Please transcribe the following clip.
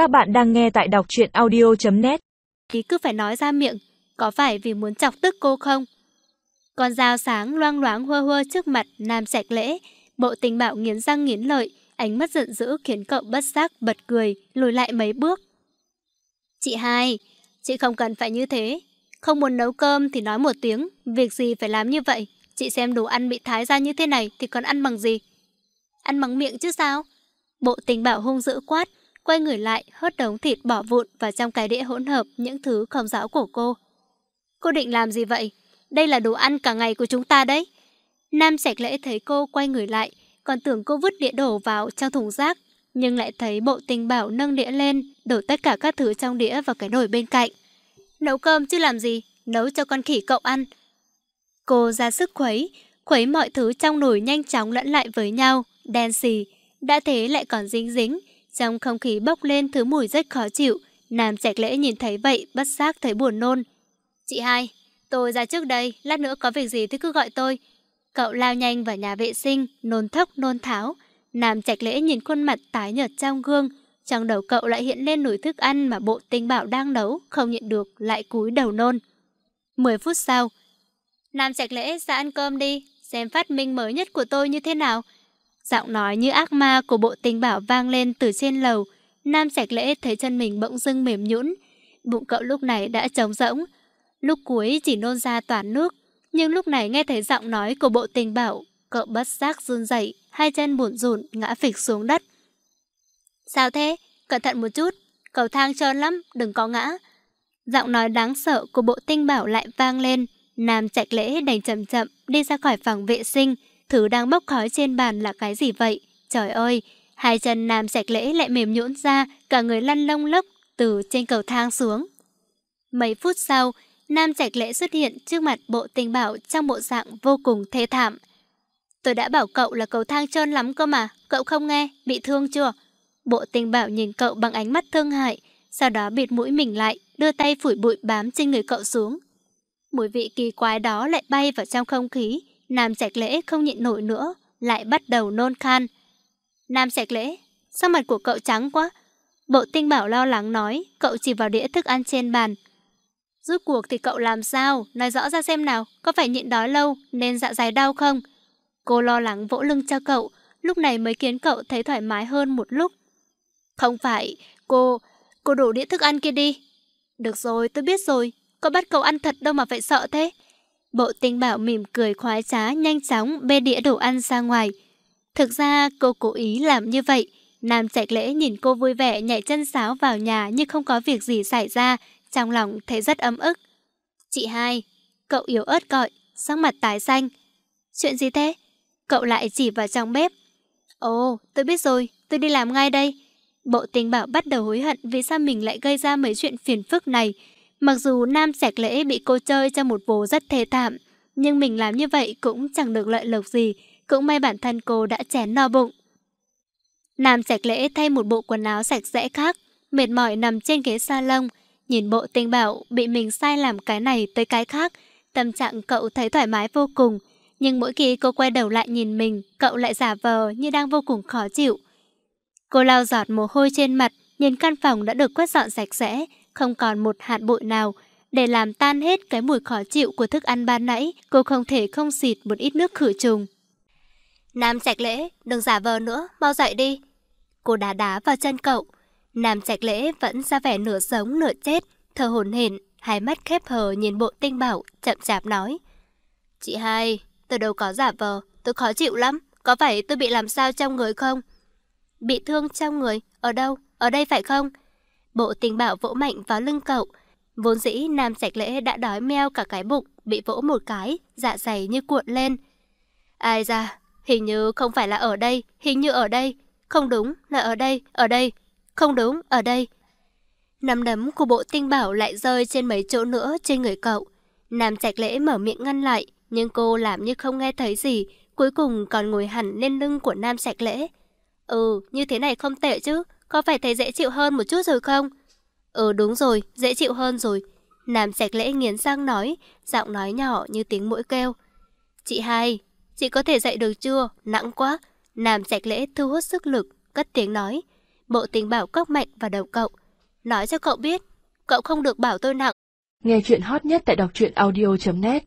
Các bạn đang nghe tại đọc truyện audio.net Thì cứ phải nói ra miệng, có phải vì muốn chọc tức cô không? Con dao sáng loang loáng hơ hơ trước mặt Nam Sạch Lễ, bộ tình bạo nghiến răng nghiến lợi, ánh mắt giận dữ khiến cậu bất giác bật cười, lùi lại mấy bước. Chị hai, chị không cần phải như thế. Không muốn nấu cơm thì nói một tiếng, việc gì phải làm như vậy. Chị xem đồ ăn bị thái ra như thế này thì còn ăn bằng gì? Ăn bằng miệng chứ sao? Bộ tình bảo hung dữ quát, quay người lại hớt đống thịt bỏ vụn vào trong cái đĩa hỗn hợp những thứ không rõ của cô. Cô định làm gì vậy? Đây là đồ ăn cả ngày của chúng ta đấy. Nam sạch lễ thấy cô quay người lại, còn tưởng cô vứt đĩa đổ vào trong thùng rác, nhưng lại thấy bộ tình bảo nâng đĩa lên, đổ tất cả các thứ trong đĩa vào cái nồi bên cạnh. Nấu cơm chứ làm gì, nấu cho con khỉ cậu ăn. Cô ra sức khuấy, khuấy mọi thứ trong nồi nhanh chóng lẫn lại với nhau, đen xì, đã thế lại còn dính dính, trong không khí bốc lên thứ mùi rất khó chịu. Nam Trạch Lễ nhìn thấy vậy, bất giác thấy buồn nôn. Chị hai, tôi ra trước đây, lát nữa có việc gì thì cứ gọi tôi. Cậu lao nhanh vào nhà vệ sinh, nôn thốc nôn tháo. Nam Trạch Lễ nhìn khuôn mặt tái nhợt trong gương, trong đầu cậu lại hiện lên nồi thức ăn mà bộ tinh bảo đang nấu, không nhận được, lại cúi đầu nôn. 10 phút sau, Nam Trạch Lễ ra ăn cơm đi, xem phát minh mới nhất của tôi như thế nào. Giọng nói như ác ma của bộ tình bảo vang lên từ trên lầu. Nam sạch lễ thấy chân mình bỗng dưng mềm nhũn. Bụng cậu lúc này đã trống rỗng. Lúc cuối chỉ nôn ra toàn nước. Nhưng lúc này nghe thấy giọng nói của bộ tình bảo, cậu bất giác run dậy, hai chân buồn rùn ngã phịch xuống đất. Sao thế? Cẩn thận một chút, cầu thang trơn lắm, đừng có ngã. Giọng nói đáng sợ của bộ tinh bảo lại vang lên. Nam chạy lễ đành chậm chậm đi ra khỏi phòng vệ sinh. Thứ đang bốc khói trên bàn là cái gì vậy? Trời ơi, hai chân nam sạch lễ lại mềm nhũn ra, cả người lăn lông lốc từ trên cầu thang xuống. Mấy phút sau, nam sạch lễ xuất hiện trước mặt bộ tình bảo trong bộ dạng vô cùng thê thảm. Tôi đã bảo cậu là cầu thang trơn lắm cơ mà, cậu không nghe, bị thương chưa? Bộ tình bảo nhìn cậu bằng ánh mắt thương hại, sau đó bịt mũi mình lại, đưa tay phủi bụi bám trên người cậu xuống. Mùi vị kỳ quái đó lại bay vào trong không khí, Nam Trạch Lễ không nhịn nổi nữa, lại bắt đầu nôn khan. Nam Trạch Lễ, sao mặt của cậu trắng quá? Bộ tinh bảo lo lắng nói, cậu chỉ vào đĩa thức ăn trên bàn. Rút cuộc thì cậu làm sao? Nói rõ ra xem nào, có phải nhịn đói lâu nên dạ dày đau không? Cô lo lắng vỗ lưng cho cậu, lúc này mới khiến cậu thấy thoải mái hơn một lúc. Không phải, cô, cô đổ đĩa thức ăn kia đi. Được rồi, tôi biết rồi, có bắt cậu ăn thật đâu mà phải sợ thế. Bộ tinh bảo mỉm cười khoái trá nhanh chóng bê đĩa đồ ăn ra ngoài. Thực ra cô cố ý làm như vậy. Nam Trạch Lễ nhìn cô vui vẻ nhảy chân sáo vào nhà như không có việc gì xảy ra, trong lòng thấy rất ấm ức. Chị hai, cậu yếu ớt gọi, sắc mặt tái xanh. Chuyện gì thế? Cậu lại chỉ vào trong bếp. Ồ, tôi biết rồi, tôi đi làm ngay đây. Bộ tình bảo bắt đầu hối hận vì sao mình lại gây ra mấy chuyện phiền phức này. Mặc dù Nam Sạch Lễ bị cô chơi cho một vố rất thê thảm, nhưng mình làm như vậy cũng chẳng được lợi lộc gì, cũng may bản thân cô đã chén no bụng. Nam Sạch Lễ thay một bộ quần áo sạch sẽ khác, mệt mỏi nằm trên ghế salon, nhìn bộ tinh bảo bị mình sai làm cái này tới cái khác, tâm trạng cậu thấy thoải mái vô cùng, nhưng mỗi khi cô quay đầu lại nhìn mình, cậu lại giả vờ như đang vô cùng khó chịu. Cô lau giọt mồ hôi trên mặt, nhìn căn phòng đã được quét dọn sạch sẽ, không còn một hạt bụi nào. Để làm tan hết cái mùi khó chịu của thức ăn ban nãy, cô không thể không xịt một ít nước khử trùng. Nam Trạch Lễ, đừng giả vờ nữa, mau dậy đi. Cô đá đá vào chân cậu. Nam Trạch Lễ vẫn ra vẻ nửa sống nửa chết, thở hổn hển, hai mắt khép hờ nhìn bộ tinh bảo, chậm chạp nói. Chị hai, tôi đâu có giả vờ, tôi khó chịu lắm, có phải tôi bị làm sao trong người không? Bị thương trong người, ở đâu, ở đây phải không? Bộ tình bảo vỗ mạnh vào lưng cậu. Vốn dĩ Nam Sạch Lễ đã đói meo cả cái bụng, bị vỗ một cái, dạ dày như cuộn lên. Ai ra, hình như không phải là ở đây, hình như ở đây. Không đúng, là ở đây, ở đây. Không đúng, ở đây. Nắm đấm của bộ tinh bảo lại rơi trên mấy chỗ nữa trên người cậu. Nam Trạch Lễ mở miệng ngăn lại, nhưng cô làm như không nghe thấy gì, cuối cùng còn ngồi hẳn lên lưng của Nam Trạch Lễ. Ừ, như thế này không tệ chứ, có phải thấy dễ chịu hơn một chút rồi không? Ừ đúng rồi, dễ chịu hơn rồi. Nam sạch lễ nghiến răng nói, giọng nói nhỏ như tiếng mũi kêu. Chị hai, chị có thể dậy được chưa? Nặng quá. Nam sạch lễ thu hút sức lực, cất tiếng nói. Bộ tình bảo cốc mạnh vào đầu cậu. Nói cho cậu biết, cậu không được bảo tôi nặng. Nghe chuyện hot nhất tại đọc truyện audio.net